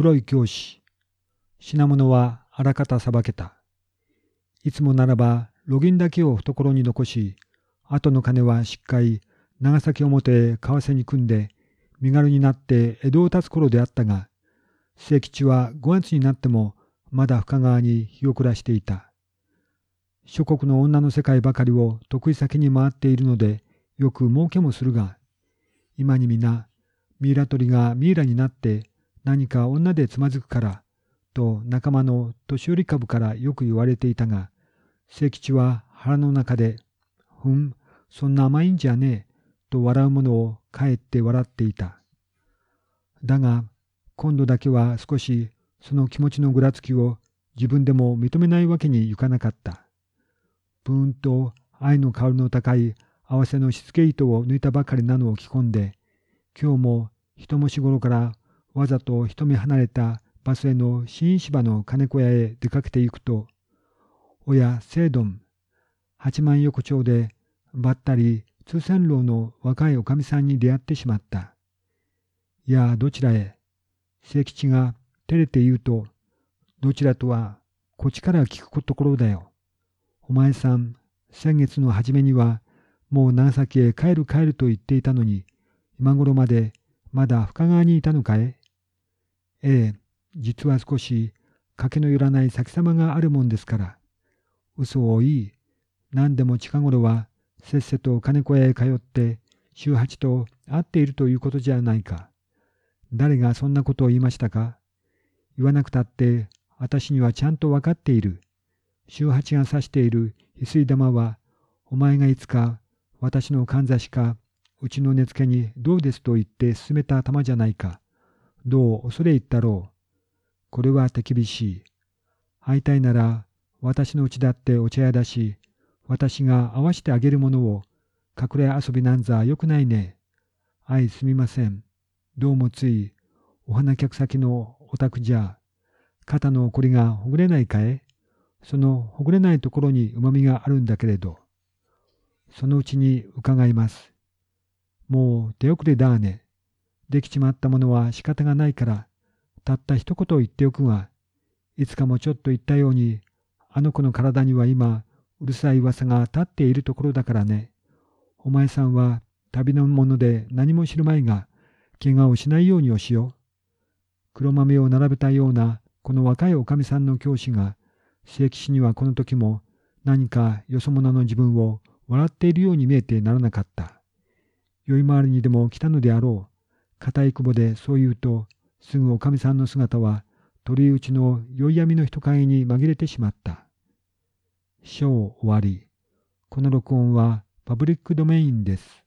黒い教師。品物はあらかたさばけた。いつもならば、ロギンだけを懐に残し、後の金はしっかり長崎表へ為替に組んで、身軽になって江戸を立つ頃であったが、清吉は5月になってもまだ深川に日を暮らしていた。諸国の女の世界ばかりを得意先に回っているので、よく儲けもするが、今に皆、ミイラ取りがミイラになって何か女でつまずくから、と仲間の年寄り株からよく言われていたが、清吉は腹の中で、ふん、そんな甘いんじゃねえ、と笑う者をかえって笑っていた。だが、今度だけは少しその気持ちのぐらつきを自分でも認めないわけにいかなかった。ぷーんと愛の香りの高い合わせのしつけ糸を抜いたばかりなのを着込んで、今日も一文字頃からわざと一目離れたバスへの新芝の金子屋へ出かけていくと、おや、聖丼、八幡横丁でばったり通船楼の若いおかみさんに出会ってしまった。いや、どちらへ清吉が照れて言うと、どちらとはこっちから聞くところだよ。お前さん、先月の初めにはもう長崎へ帰る帰ると言っていたのに、今頃までまだ深川にいたのかい？ええ、実は少し賭けの寄らない先様があるもんですから。嘘を言い、何でも近頃はせっせと金子屋へ通って週八と会っているということじゃないか。誰がそんなことを言いましたか言わなくたって私にはちゃんと分かっている。週八が指している翡翠玉はお前がいつか私のかんざしかうちの根付けにどうですと言って進めた玉じゃないか。どう恐れ入ったろう。これは手厳しい。会いたいなら私のうちだってお茶屋だし、私が合わしてあげるものを隠れ遊びなんざよくないね。あいすみません。どうもつい、お花客先のお宅じゃ、肩のこりがほぐれないかえそのほぐれないところにうまみがあるんだけれど。そのうちに伺います。もう手遅れだね。できちまったものは仕方がないから、たった一言言っておくが、いつかもちょっと言ったように、あの子の体には今、うるさい噂が立っているところだからね。お前さんは旅の者で何も知るまいが、怪我をしないようにをしよう。黒豆を並べたようなこの若いおかみさんの教師が、聖騎士にはこの時も何かよそ者の自分を笑っているように見えてならなかった。酔い回りにでも来たのであろう。固い雲でそう言うと、すぐおかみさんの姿は鳥打ちの酔い闇の人影に紛れてしまった。章終わり。この録音はパブリックドメインです。